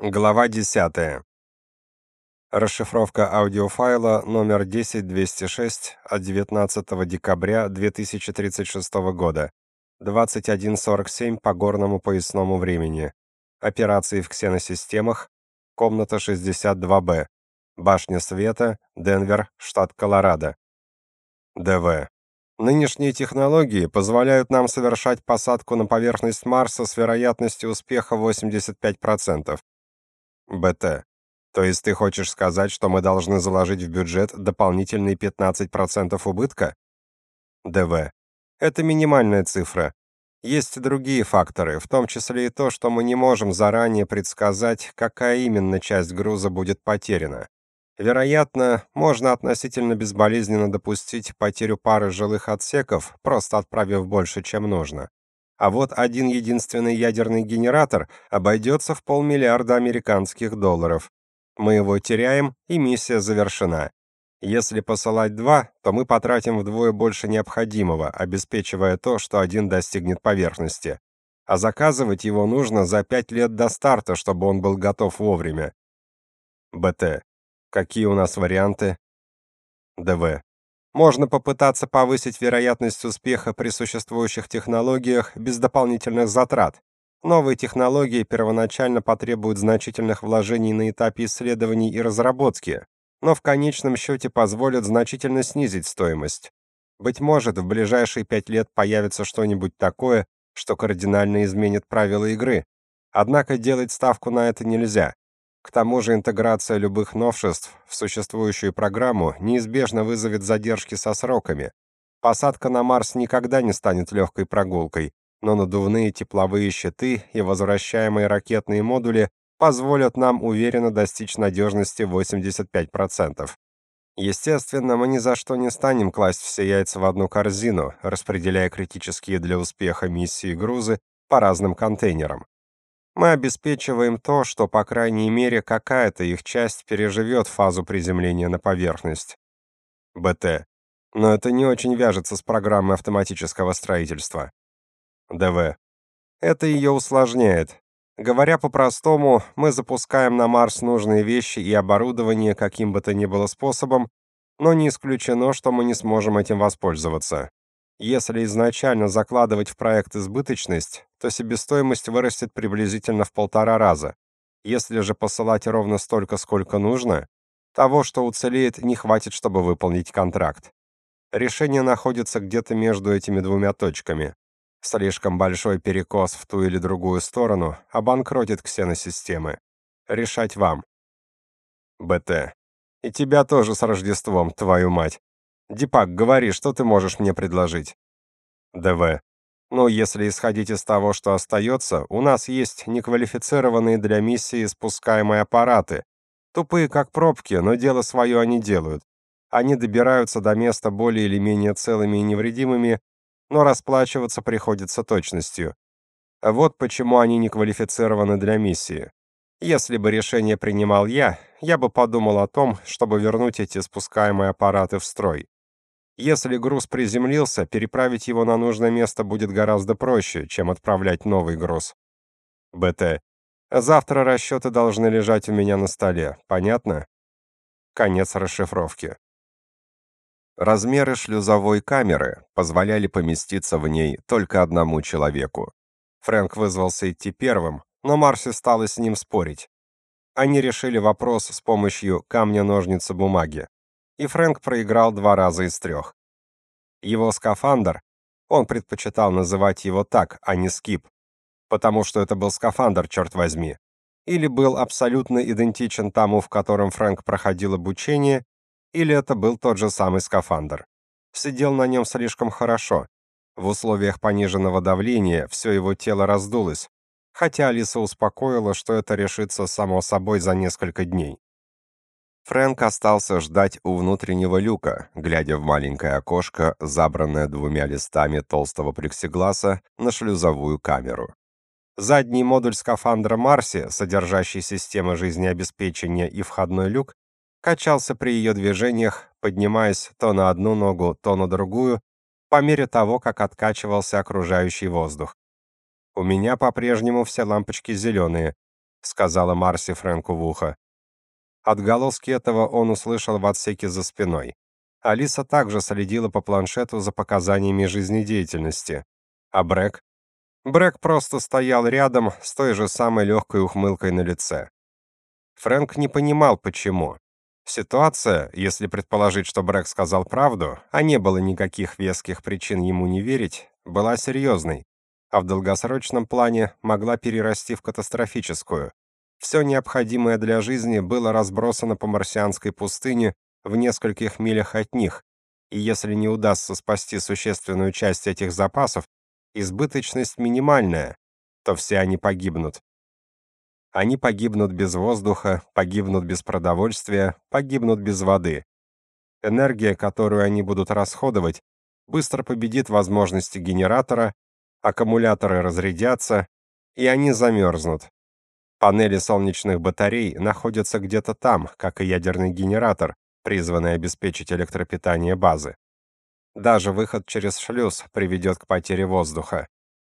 Глава 10. Расшифровка аудиофайла номер 10206 от 19 декабря 2036 года. 21:47 по горному поясному времени. Операции в ксеносистемах. Комната 62Б. Башня света, Денвер, штат Колорадо. ДВ. Нынешние технологии позволяют нам совершать посадку на поверхность Марса с вероятностью успеха 85%. БТ. То есть ты хочешь сказать, что мы должны заложить в бюджет дополнительные 15% убытка? ДВ. Это минимальная цифра. Есть и другие факторы, в том числе и то, что мы не можем заранее предсказать, какая именно часть груза будет потеряна. Вероятно, можно относительно безболезненно допустить потерю пары жилых отсеков, просто отправив больше, чем нужно. А вот один единственный ядерный генератор обойдется в полмиллиарда американских долларов. Мы его теряем, и миссия завершена. Если посылать два, то мы потратим вдвое больше необходимого, обеспечивая то, что один достигнет поверхности. А заказывать его нужно за пять лет до старта, чтобы он был готов вовремя. БТ. Какие у нас варианты? ДВ. Можно попытаться повысить вероятность успеха при существующих технологиях без дополнительных затрат. Новые технологии первоначально потребуют значительных вложений на этапе исследований и разработки, но в конечном счете позволят значительно снизить стоимость. Быть может, в ближайшие пять лет появится что-нибудь такое, что кардинально изменит правила игры. Однако делать ставку на это нельзя. К тому же интеграция любых новшеств в существующую программу неизбежно вызовет задержки со сроками. Посадка на Марс никогда не станет легкой прогулкой, но надувные тепловые щиты и возвращаемые ракетные модули позволят нам уверенно достичь надежности 85%. Естественно, мы ни за что не станем класть все яйца в одну корзину, распределяя критические для успеха миссии грузы по разным контейнерам. Мы обеспечиваем то, что, по крайней мере, какая-то их часть переживет фазу приземления на поверхность. БТ. Но это не очень вяжется с программой автоматического строительства. ДВ. Это ее усложняет. Говоря по-простому, мы запускаем на Марс нужные вещи и оборудование каким бы то ни было способом, но не исключено, что мы не сможем этим воспользоваться. Если изначально закладывать в проект избыточность, то себестоимость вырастет приблизительно в полтора раза. Если же посылать ровно столько, сколько нужно, того, что уцелеет, не хватит, чтобы выполнить контракт. Решение находится где-то между этими двумя точками. Слишком большой перекос в ту или другую сторону обанкротит ксеносистемы. Решать вам. БТ. И тебя тоже с Рождеством, твою мать. Дипак, говори, что ты можешь мне предложить? ДВ. Ну, если исходить из того, что остается, у нас есть неквалифицированные для миссии спускаемые аппараты. Тупые как пробки, но дело свое они делают. Они добираются до места более или менее целыми и невредимыми, но расплачиваться приходится точностью. Вот почему они не квалифицированы для миссии. Если бы решение принимал я, я бы подумал о том, чтобы вернуть эти спускаемые аппараты в строй. Если груз приземлился, переправить его на нужное место будет гораздо проще, чем отправлять новый груз. БТ. Завтра расчеты должны лежать у меня на столе. Понятно? Конец расшифровки. Размеры шлюзовой камеры позволяли поместиться в ней только одному человеку. Фрэнк вызвался идти первым, но Марси стала с ним спорить. Они решили вопрос с помощью камня-ножницы-бумаги и Фрэнк проиграл два раза из трех. Его скафандр, он предпочитал называть его так, а не скип, потому что это был скафандр, черт возьми, или был абсолютно идентичен тому, в котором Фрэнк проходил обучение, или это был тот же самый скафандр. Сидел на нем слишком хорошо. В условиях пониженного давления все его тело раздулось, хотя Алиса успокоила, что это решится само собой за несколько дней. Фрэнк остался ждать у внутреннего люка, глядя в маленькое окошко, забранное двумя листами толстого плексигласа, на шлюзовую камеру. Задний модуль скафандра Марси, содержащий систему жизнеобеспечения и входной люк, качался при ее движениях, поднимаясь то на одну ногу, то на другую, по мере того, как откачивался окружающий воздух. У меня по-прежнему все лампочки зеленые, сказала Марси Фрэнку в ухо. Отголоски этого он услышал в отсеке за спиной. Алиса также следила по планшету за показаниями жизнедеятельности. А Брэк? Брэк просто стоял рядом с той же самой легкой ухмылкой на лице. Фрэнк не понимал, почему. Ситуация, если предположить, что Брэк сказал правду, а не было никаких веских причин ему не верить, была серьезной, а в долгосрочном плане могла перерасти в катастрофическую. Все необходимое для жизни было разбросано по марсианской пустыне в нескольких милях от них, и если не удастся спасти существенную часть этих запасов, избыточность минимальная, то все они погибнут. Они погибнут без воздуха, погибнут без продовольствия, погибнут без воды. Энергия, которую они будут расходовать, быстро победит возможности генератора, аккумуляторы разрядятся, и они замерзнут. Панели солнечных батарей находятся где-то там, как и ядерный генератор, призванный обеспечить электропитание базы. Даже выход через шлюз приведет к потере воздуха.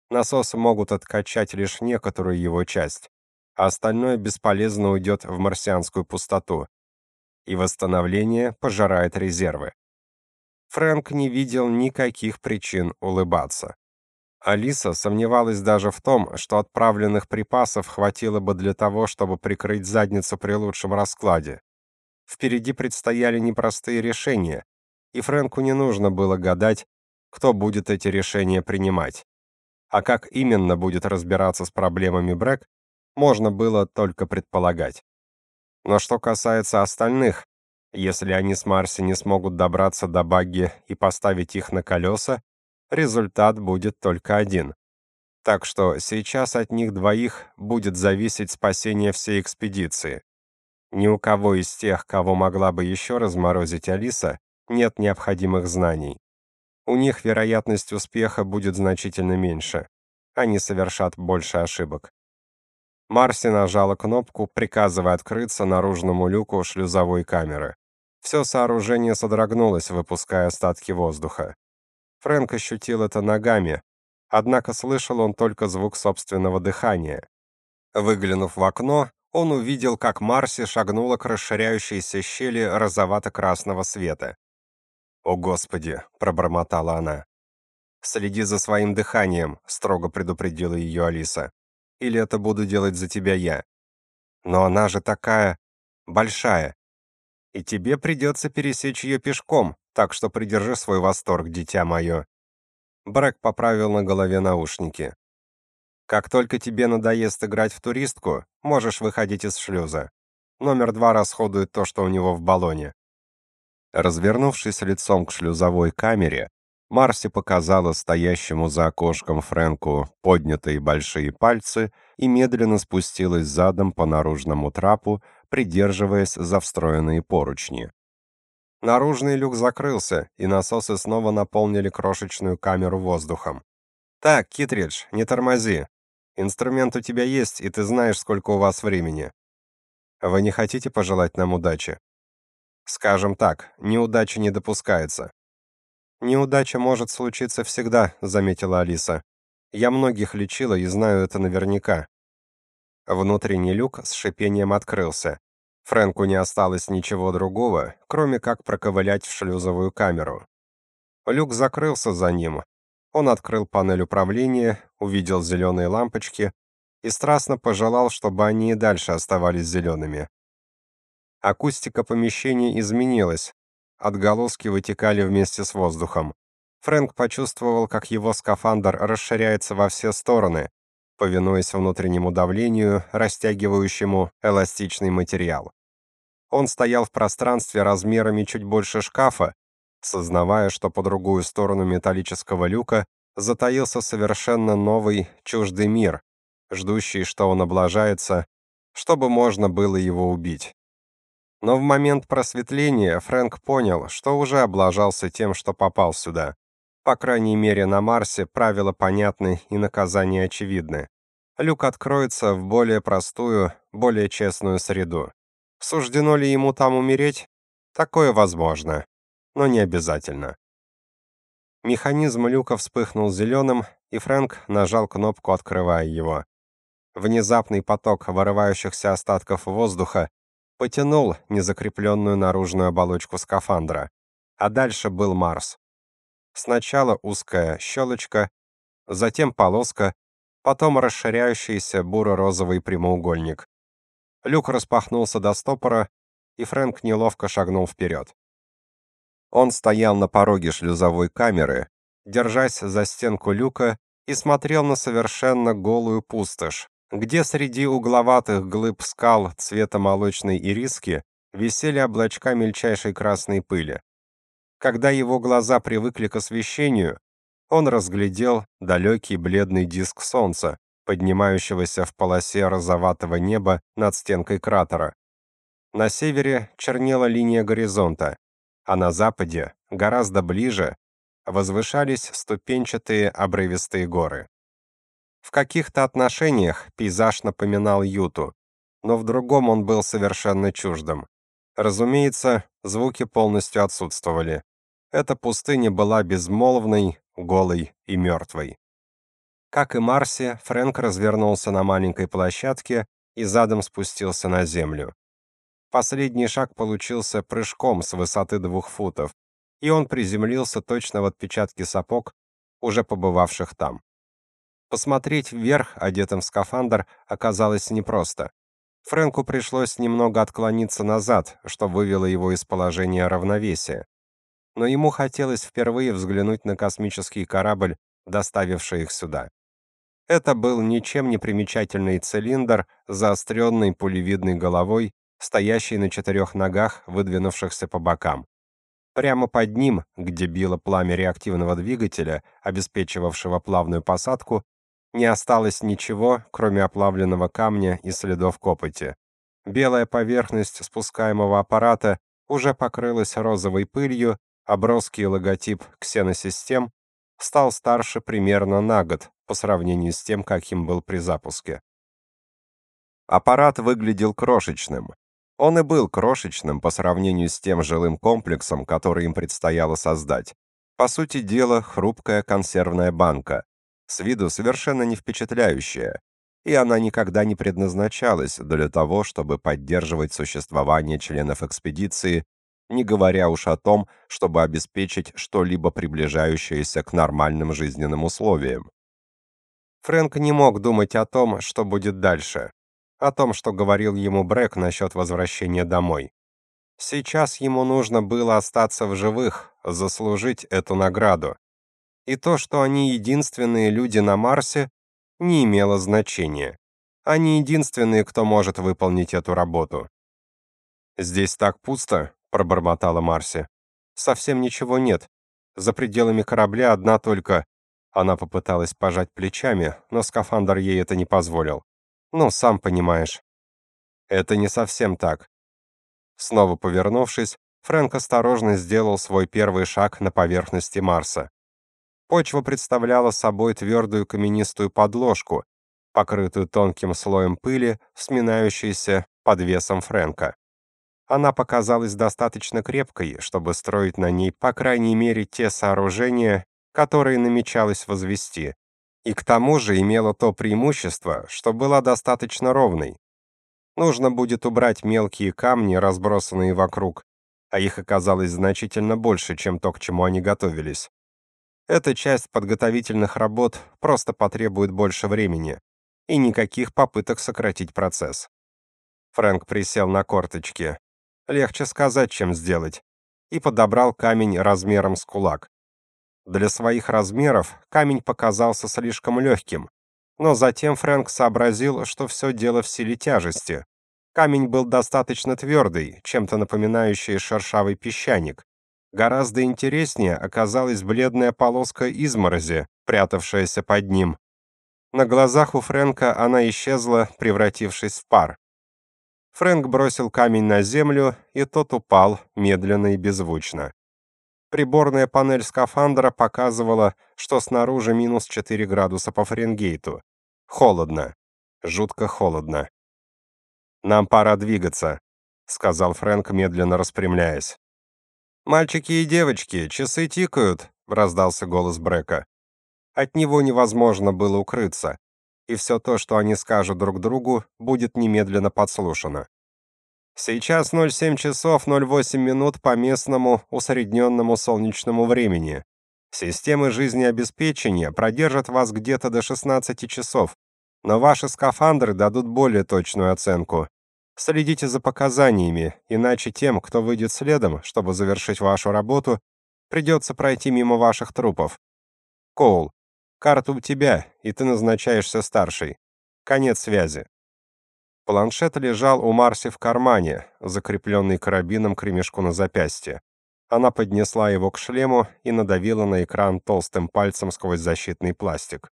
Насосы могут откачать лишь некоторую его часть, а остальное бесполезно уйдет в марсианскую пустоту. И восстановление пожирает резервы. Фрэнк не видел никаких причин улыбаться. Алиса сомневалась даже в том, что отправленных припасов хватило бы для того, чтобы прикрыть задницу при лучшем раскладе. Впереди предстояли непростые решения, и Фрэнку не нужно было гадать, кто будет эти решения принимать. А как именно будет разбираться с проблемами Брэк, можно было только предполагать. Но что касается остальных, если они с Марси не смогут добраться до багги и поставить их на колеса, результат будет только один. Так что сейчас от них двоих будет зависеть спасение всей экспедиции. Ни у кого из тех, кого могла бы еще разморозить Алиса, нет необходимых знаний. У них вероятность успеха будет значительно меньше. Они совершат больше ошибок. Марси нажала кнопку, приказывая открыться наружному люку шлюзовой камеры. Все сооружение содрогнулось, выпуская остатки воздуха. Фрэнк ощутил это ногами, однако слышал он только звук собственного дыхания. Выглянув в окно, он увидел, как Марси шагнула к расширяющейся щели розовато-красного света. «О, Господи!» — пробормотала она. «Следи за своим дыханием», — строго предупредила ее Алиса. «Или это буду делать за тебя я». «Но она же такая... большая и тебе придется пересечь ее пешком, так что придержи свой восторг, дитя мое». Брэк поправил на голове наушники. «Как только тебе надоест играть в туристку, можешь выходить из шлюза. Номер два расходует то, что у него в баллоне». Развернувшись лицом к шлюзовой камере, Марси показала стоящему за окошком Фрэнку поднятые большие пальцы и медленно спустилась задом по наружному трапу, придерживаясь за встроенные поручни. Наружный люк закрылся, и насосы снова наполнили крошечную камеру воздухом. «Так, Китридж, не тормози. Инструмент у тебя есть, и ты знаешь, сколько у вас времени. Вы не хотите пожелать нам удачи?» «Скажем так, неудача не допускается». «Неудача может случиться всегда», — заметила Алиса. «Я многих лечила и знаю это наверняка. Внутренний люк с шипением открылся. Фрэнку не осталось ничего другого, кроме как проковылять в шлюзовую камеру. Люк закрылся за ним. Он открыл панель управления, увидел зеленые лампочки и страстно пожелал, чтобы они и дальше оставались зелеными. Акустика помещения изменилась. Отголоски вытекали вместе с воздухом. Фрэнк почувствовал, как его скафандр расширяется во все стороны, повинуясь внутреннему давлению, растягивающему эластичный материал. Он стоял в пространстве размерами чуть больше шкафа, сознавая, что по другую сторону металлического люка затаился совершенно новый, чуждый мир, ждущий, что он облажается, чтобы можно было его убить. Но в момент просветления Фрэнк понял, что уже облажался тем, что попал сюда. По крайней мере, на Марсе правила понятны и наказания очевидны. Люк откроется в более простую, более честную среду. Суждено ли ему там умереть? Такое возможно, но не обязательно. Механизм люка вспыхнул зеленым, и Фрэнк нажал кнопку, открывая его. Внезапный поток вырывающихся остатков воздуха потянул незакрепленную наружную оболочку скафандра, а дальше был Марс. Сначала узкая щелочка, затем полоска, потом расширяющийся буро-розовый прямоугольник. Люк распахнулся до стопора, и Фрэнк неловко шагнул вперед. Он стоял на пороге шлюзовой камеры, держась за стенку люка и смотрел на совершенно голую пустошь, где среди угловатых глыб скал цвета молочной ириски висели облачка мельчайшей красной пыли. Когда его глаза привыкли к освещению, он разглядел далекий бледный диск солнца, поднимающегося в полосе розоватого неба над стенкой кратера. На севере чернела линия горизонта, а на западе, гораздо ближе, возвышались ступенчатые обрывистые горы. В каких-то отношениях пейзаж напоминал Юту, но в другом он был совершенно чуждым. Разумеется, звуки полностью отсутствовали. Эта пустыня была безмолвной, голой и мертвой. Как и Марси, Фрэнк развернулся на маленькой площадке и задом спустился на землю. Последний шаг получился прыжком с высоты двух футов, и он приземлился точно в отпечатки сапог, уже побывавших там. Посмотреть вверх, одетым в скафандр, оказалось непросто. Фрэнку пришлось немного отклониться назад, что вывело его из положения равновесия. Но ему хотелось впервые взглянуть на космический корабль, доставивший их сюда. Это был ничем не примечательный цилиндр с заостренной пулевидной головой, стоящий на четырех ногах, выдвинувшихся по бокам. Прямо под ним, где било пламя реактивного двигателя, обеспечивавшего плавную посадку, не осталось ничего, кроме оплавленного камня и следов копоти. Белая поверхность спускаемого аппарата уже покрылась розовой пылью, а логотип ксеносистем стал старше примерно на год по сравнению с тем, каким был при запуске. Аппарат выглядел крошечным, он и был крошечным по сравнению с тем жилым комплексом, который им предстояло создать. По сути дела, хрупкая консервная банка, с виду совершенно не впечатляющая, и она никогда не предназначалась для того, чтобы поддерживать существование членов экспедиции, не говоря уж о том, чтобы обеспечить что-либо приближающееся к нормальным жизненным условиям. Фрэнк не мог думать о том, что будет дальше о том, что говорил ему Брэк насчет возвращения домой. Сейчас ему нужно было остаться в живых, заслужить эту награду. И то, что они единственные люди на Марсе, не имело значения. Они единственные, кто может выполнить эту работу. «Здесь так пусто», — пробормотала Марси. «Совсем ничего нет. За пределами корабля одна только...» Она попыталась пожать плечами, но скафандр ей это не позволил. Ну, сам понимаешь. Это не совсем так. Снова повернувшись, Фрэнк осторожно сделал свой первый шаг на поверхности Марса. Почва представляла собой твердую каменистую подложку, покрытую тонким слоем пыли, сминающейся под весом Фрэнка. Она показалась достаточно крепкой, чтобы строить на ней, по крайней мере, те сооружения, которые намечалось возвести и к тому же имела то преимущество, что была достаточно ровной. Нужно будет убрать мелкие камни, разбросанные вокруг, а их оказалось значительно больше, чем то, к чему они готовились. Эта часть подготовительных работ просто потребует больше времени и никаких попыток сократить процесс. Фрэнк присел на корточки. Легче сказать, чем сделать. И подобрал камень размером с кулак. Для своих размеров камень показался слишком легким, но затем Фрэнк сообразил, что все дело в силе тяжести. Камень был достаточно твердый, чем-то напоминающий шершавый песчаник. Гораздо интереснее оказалась бледная полоска изморози, прятавшаяся под ним. На глазах у Фрэнка она исчезла, превратившись в пар. Фрэнк бросил камень на землю, и тот упал медленно и беззвучно. Приборная панель скафандра показывала, что снаружи минус 4 градуса по Фаренгейту. Холодно. Жутко холодно. «Нам пора двигаться», — сказал Фрэнк, медленно распрямляясь. «Мальчики и девочки, часы тикают», — раздался голос Брека. От него невозможно было укрыться, и все то, что они скажут друг другу, будет немедленно подслушано. Сейчас 07 часов 08 минут по местному усредненному солнечному времени. Системы жизнеобеспечения продержат вас где-то до 16 часов, но ваши скафандры дадут более точную оценку. Следите за показаниями, иначе тем, кто выйдет следом, чтобы завершить вашу работу, придется пройти мимо ваших трупов. Коул, карта у тебя, и ты назначаешься старший. Конец связи. Планшет лежал у Марси в кармане, закрепленный карабином к ремешку на запястье. Она поднесла его к шлему и надавила на экран толстым пальцем сквозь защитный пластик.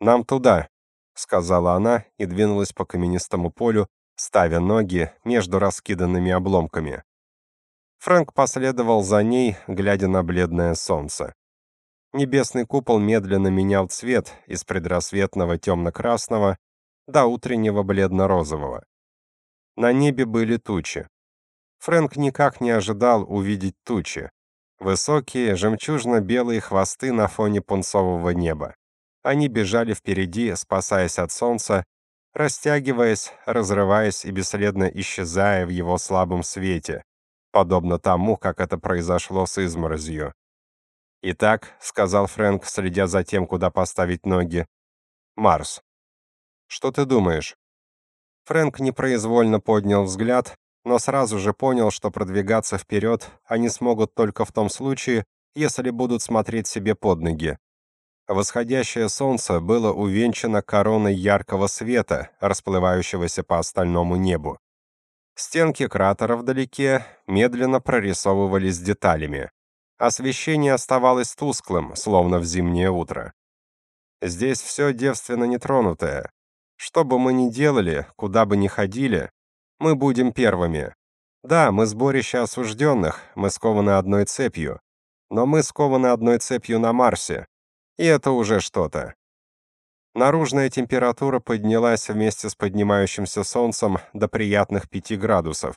«Нам туда», — сказала она и двинулась по каменистому полю, ставя ноги между раскиданными обломками. Фрэнк последовал за ней, глядя на бледное солнце. Небесный купол медленно менял цвет из предрассветного темно-красного до утреннего бледно-розового. На небе были тучи. Фрэнк никак не ожидал увидеть тучи. Высокие, жемчужно-белые хвосты на фоне пунцового неба. Они бежали впереди, спасаясь от солнца, растягиваясь, разрываясь и бесследно исчезая в его слабом свете, подобно тому, как это произошло с изморозью. «Итак», — сказал Фрэнк, следя за тем, куда поставить ноги, — «Марс». «Что ты думаешь?» Фрэнк непроизвольно поднял взгляд, но сразу же понял, что продвигаться вперед они смогут только в том случае, если будут смотреть себе под ноги. Восходящее солнце было увенчано короной яркого света, расплывающегося по остальному небу. Стенки кратера вдалеке медленно прорисовывались деталями. Освещение оставалось тусклым, словно в зимнее утро. Здесь все девственно нетронутое. Что бы мы ни делали, куда бы ни ходили, мы будем первыми. Да, мы сборище осужденных, мы скованы одной цепью. Но мы скованы одной цепью на Марсе. И это уже что-то. Наружная температура поднялась вместе с поднимающимся солнцем до приятных 5 градусов.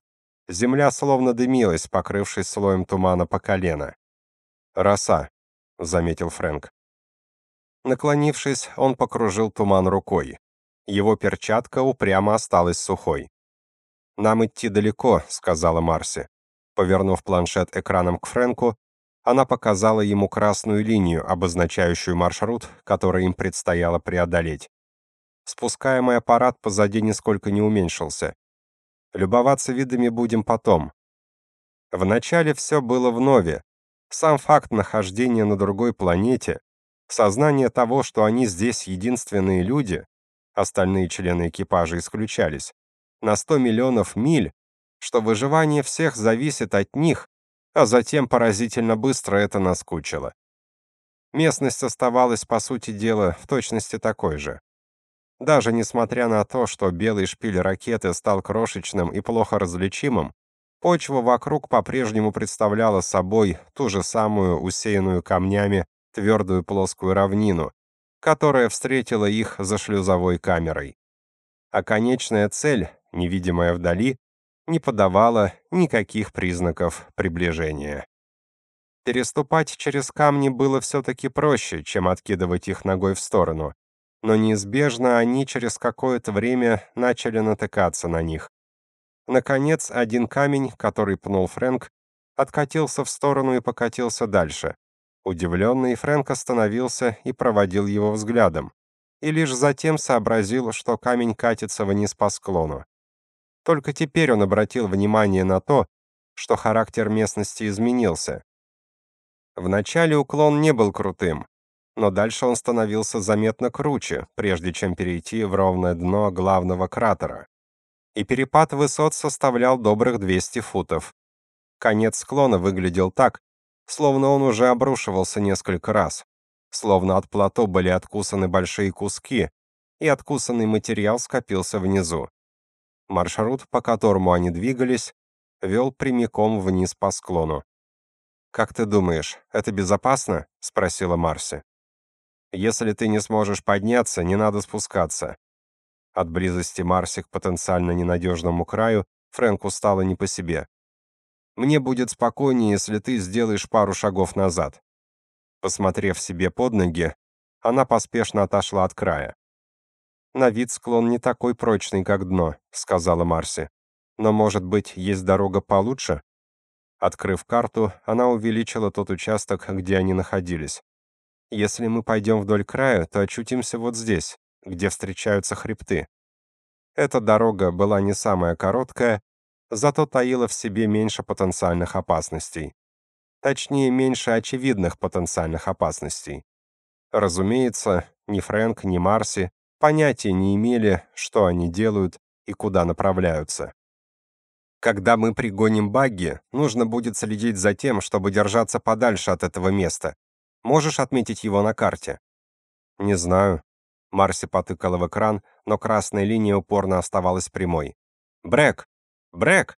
Земля словно дымилась, покрывшись слоем тумана по колено. «Роса», — заметил Фрэнк. Наклонившись, он покружил туман рукой. Его перчатка упрямо осталась сухой. «Нам идти далеко», — сказала Марси. Повернув планшет экраном к Фрэнку, она показала ему красную линию, обозначающую маршрут, который им предстояло преодолеть. Спускаемый аппарат позади нисколько не уменьшился. Любоваться видами будем потом. Вначале все было вновь. Сам факт нахождения на другой планете, сознание того, что они здесь единственные люди, остальные члены экипажа исключались, на 100 миллионов миль, что выживание всех зависит от них, а затем поразительно быстро это наскучило. Местность оставалась, по сути дела, в точности такой же. Даже несмотря на то, что белый шпиль ракеты стал крошечным и плохо различимым, почва вокруг по-прежнему представляла собой ту же самую усеянную камнями твердую плоскую равнину, которая встретила их за шлюзовой камерой. А конечная цель, невидимая вдали, не подавала никаких признаков приближения. Переступать через камни было все-таки проще, чем откидывать их ногой в сторону, но неизбежно они через какое-то время начали натыкаться на них. Наконец, один камень, который пнул Фрэнк, откатился в сторону и покатился дальше. Удивленный Фрэнк остановился и проводил его взглядом, и лишь затем сообразил, что камень катится вниз по склону. Только теперь он обратил внимание на то, что характер местности изменился. Вначале уклон не был крутым, но дальше он становился заметно круче, прежде чем перейти в ровное дно главного кратера. И перепад высот составлял добрых 200 футов. Конец склона выглядел так, словно он уже обрушивался несколько раз, словно от плато были откусаны большие куски, и откусанный материал скопился внизу. Маршрут, по которому они двигались, вел прямиком вниз по склону. «Как ты думаешь, это безопасно?» — спросила Марси. «Если ты не сможешь подняться, не надо спускаться». От близости Марси к потенциально ненадежному краю Фрэнку стало не по себе. «Мне будет спокойнее, если ты сделаешь пару шагов назад». Посмотрев себе под ноги, она поспешно отошла от края. На вид склон не такой прочный, как дно, сказала Марси. Но, может быть, есть дорога получше? Открыв карту, она увеличила тот участок, где они находились. Если мы пойдем вдоль края, то очутимся вот здесь, где встречаются хребты. Эта дорога была не самая короткая, зато таила в себе меньше потенциальных опасностей. Точнее, меньше очевидных потенциальных опасностей. Разумеется, ни Фрэнк, ни Марси понятия не имели, что они делают и куда направляются. Когда мы пригоним багги, нужно будет следить за тем, чтобы держаться подальше от этого места. Можешь отметить его на карте? Не знаю. Марси потыкала в экран, но красная линия упорно оставалась прямой. Брэк. Брэк.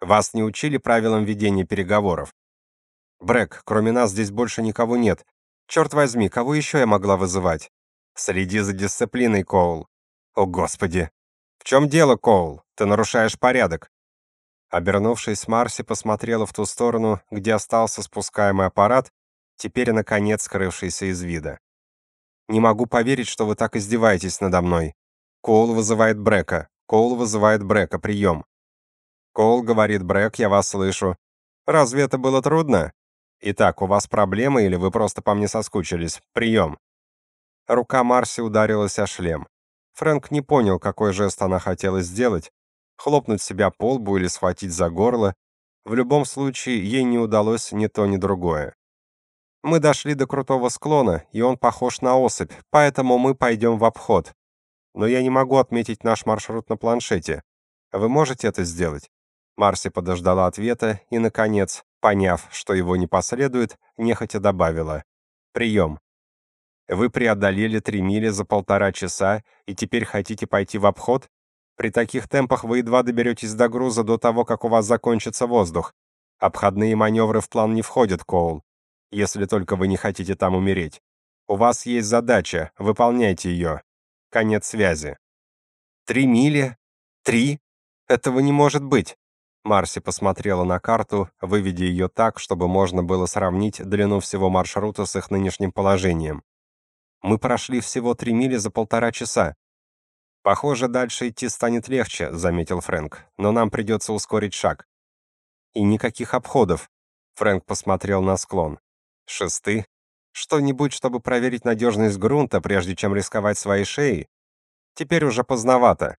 Вас не учили правилам ведения переговоров. Брэк, кроме нас здесь больше никого нет. Черт возьми, кого еще я могла вызывать? Следи за дисциплиной, Коул. О, господи. В чем дело, Коул? Ты нарушаешь порядок. Обернувшись, Марси посмотрела в ту сторону, где остался спускаемый аппарат, теперь наконец скрывшийся из вида. Не могу поверить, что вы так издеваетесь надо мной. Коул вызывает Брека. Коул вызывает Брека. Прием. Коул говорит Брек, я вас слышу. Разве это было трудно? Итак, у вас проблемы или вы просто по мне соскучились? Прием. Рука Марси ударилась о шлем. Фрэнк не понял, какой жест она хотела сделать, хлопнуть себя по лбу или схватить за горло. В любом случае, ей не удалось ни то, ни другое. Мы дошли до крутого склона, и он похож на осыпь, поэтому мы пойдем в обход. Но я не могу отметить наш маршрут на планшете. Вы можете это сделать? Марси подождала ответа и наконец, поняв, что его не последует, нехотя добавила: «Прием. Вы преодолели три мили за полтора часа и теперь хотите пойти в обход? При таких темпах вы едва доберетесь до груза до того, как у вас закончится воздух. Обходные маневры в план не входят, Коул. Если только вы не хотите там умереть. У вас есть задача, выполняйте ее. Конец связи. Три мили? Три? Этого не может быть. Марси посмотрела на карту, выведя ее так, чтобы можно было сравнить длину всего маршрута с их нынешним положением. Мы прошли всего три мили за полтора часа. Похоже, дальше идти станет легче, заметил Фрэнк. Но нам придется ускорить шаг. И никаких обходов. Фрэнк посмотрел на склон. Шесты. Что-нибудь, чтобы проверить надежность грунта, прежде чем рисковать своей шеей. Теперь уже поздновато.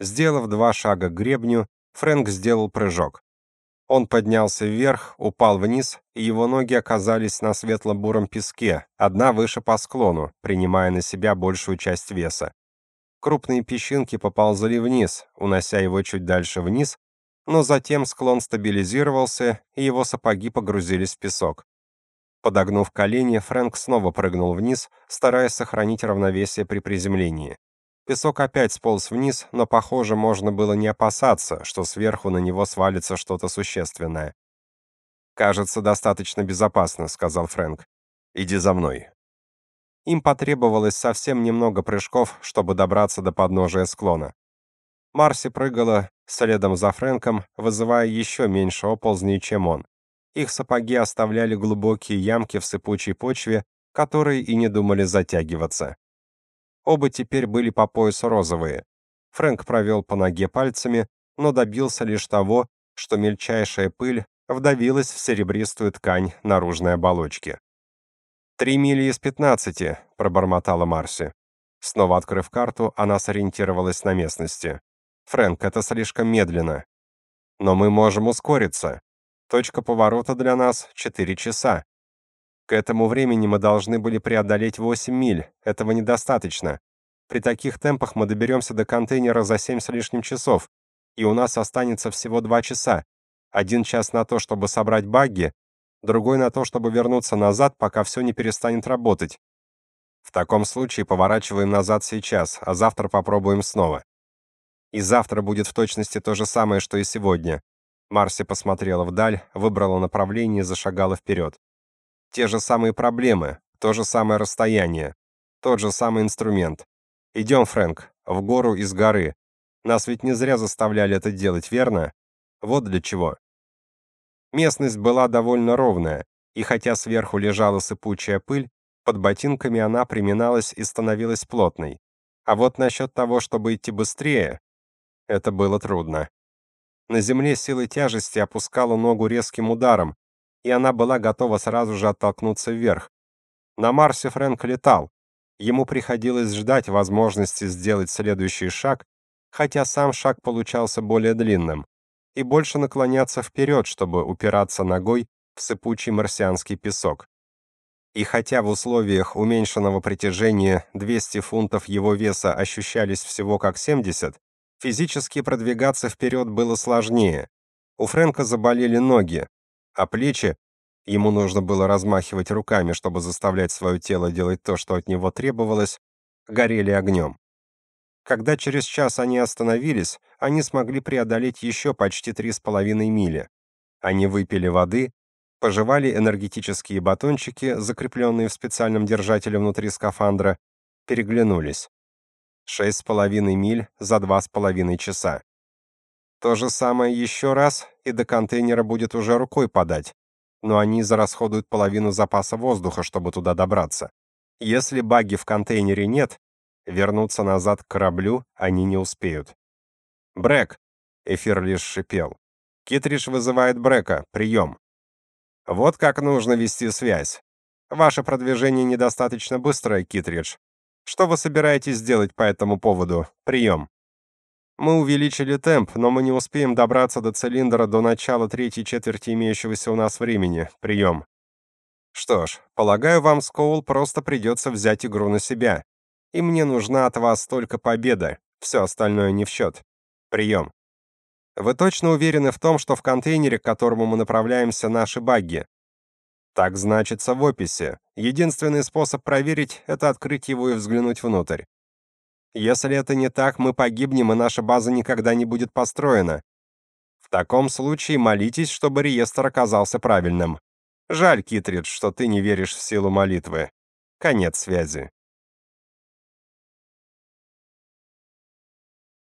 Сделав два шага к гребню, Фрэнк сделал прыжок. Он поднялся вверх, упал вниз, и его ноги оказались на светло-буром песке, одна выше по склону, принимая на себя большую часть веса. Крупные песчинки поползли вниз, унося его чуть дальше вниз, но затем склон стабилизировался, и его сапоги погрузились в песок. Подогнув колени, Фрэнк снова прыгнул вниз, стараясь сохранить равновесие при приземлении. Песок опять сполз вниз, но, похоже, можно было не опасаться, что сверху на него свалится что-то существенное. «Кажется, достаточно безопасно», — сказал Фрэнк. «Иди за мной». Им потребовалось совсем немного прыжков, чтобы добраться до подножия склона. Марси прыгала следом за Фрэнком, вызывая еще меньше оползней, чем он. Их сапоги оставляли глубокие ямки в сыпучей почве, которые и не думали затягиваться. Оба теперь были по пояс розовые. Фрэнк провел по ноге пальцами, но добился лишь того, что мельчайшая пыль вдавилась в серебристую ткань наружной оболочки. «Три мили из пятнадцати», — пробормотала Марси. Снова открыв карту, она сориентировалась на местности. «Фрэнк, это слишком медленно. Но мы можем ускориться. Точка поворота для нас — четыре часа. К этому времени мы должны были преодолеть 8 миль. Этого недостаточно. При таких темпах мы доберемся до контейнера за 7 с лишним часов, и у нас останется всего 2 часа. Один час на то, чтобы собрать багги, другой на то, чтобы вернуться назад, пока все не перестанет работать. В таком случае поворачиваем назад сейчас, а завтра попробуем снова. И завтра будет в точности то же самое, что и сегодня. Марси посмотрела вдаль, выбрала направление и зашагала вперед. Те же самые проблемы, то же самое расстояние, тот же самый инструмент. Идем, Фрэнк, в гору из горы. Нас ведь не зря заставляли это делать, верно? Вот для чего. Местность была довольно ровная, и хотя сверху лежала сыпучая пыль, под ботинками она приминалась и становилась плотной. А вот насчет того, чтобы идти быстрее, это было трудно. На земле силы тяжести опускала ногу резким ударом, и она была готова сразу же оттолкнуться вверх. На Марсе Фрэнк летал. Ему приходилось ждать возможности сделать следующий шаг, хотя сам шаг получался более длинным, и больше наклоняться вперед, чтобы упираться ногой в сыпучий марсианский песок. И хотя в условиях уменьшенного притяжения 200 фунтов его веса ощущались всего как 70, физически продвигаться вперед было сложнее. У Фрэнка заболели ноги, а плечи ему нужно было размахивать руками, чтобы заставлять свое тело делать то, что от него требовалось, горели огнем. Когда через час они остановились, они смогли преодолеть еще почти три с половиной мили. Они выпили воды, пожевали энергетические батончики, закрепленные в специальном держателе внутри скафандра, переглянулись. Шесть с половиной миль за два с половиной часа. То же самое еще раз, и до контейнера будет уже рукой подать. Но они зарасходуют половину запаса воздуха, чтобы туда добраться. Если баги в контейнере нет, вернуться назад к кораблю они не успеют. «Брэк!» — эфир лишь шипел. «Китридж вызывает Брэка. Прием!» Вот как нужно вести связь. Ваше продвижение недостаточно быстрое, Китридж. Что вы собираетесь сделать по этому поводу? Прием. Мы увеличили темп, но мы не успеем добраться до цилиндра до начала третьей четверти имеющегося у нас времени. Прием. Что ж, полагаю, вам, Скоул, просто придется взять игру на себя. И мне нужна от вас только победа. Все остальное не в счет. Прием. Вы точно уверены в том, что в контейнере, к которому мы направляемся, наши багги? Так значится в описи. Единственный способ проверить это открыть его и взглянуть внутрь. Если это не так, мы погибнем, и наша база никогда не будет построена. В таком случае молитесь, чтобы реестр оказался правильным. Жаль, Китридж, что ты не веришь в силу молитвы. Конец связи.